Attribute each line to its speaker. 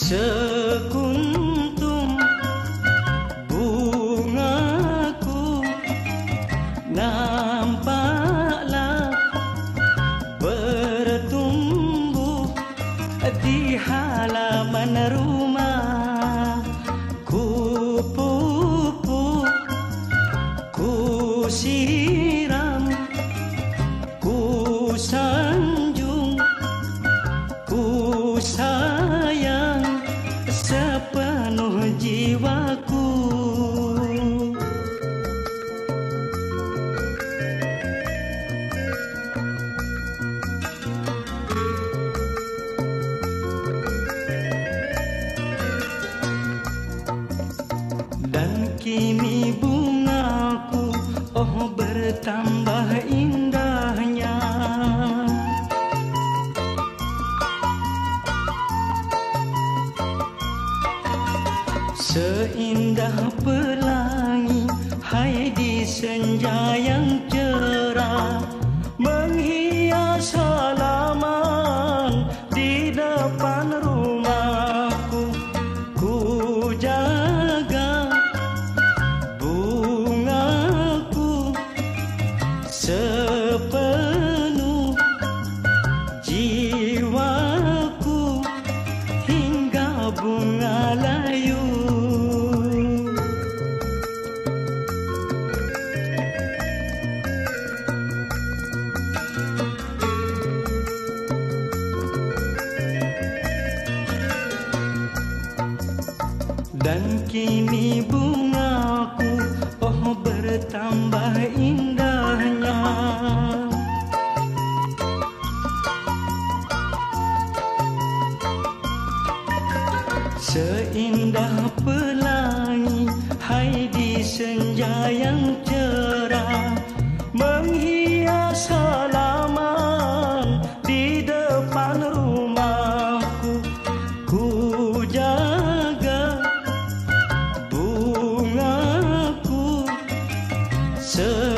Speaker 1: Sekuntum bungaku. Nampaklah bertumbuh Di halaman rumah bertambah indahnya. Seindah pelangi Hai di senja yang bunga layu. Dan kini bungaku Oh bertambah indahnya Seindah pelangi Hai di senja yang cerah Menghias halaman Di depan rumahku. Ku jaga Bungaku. Seindah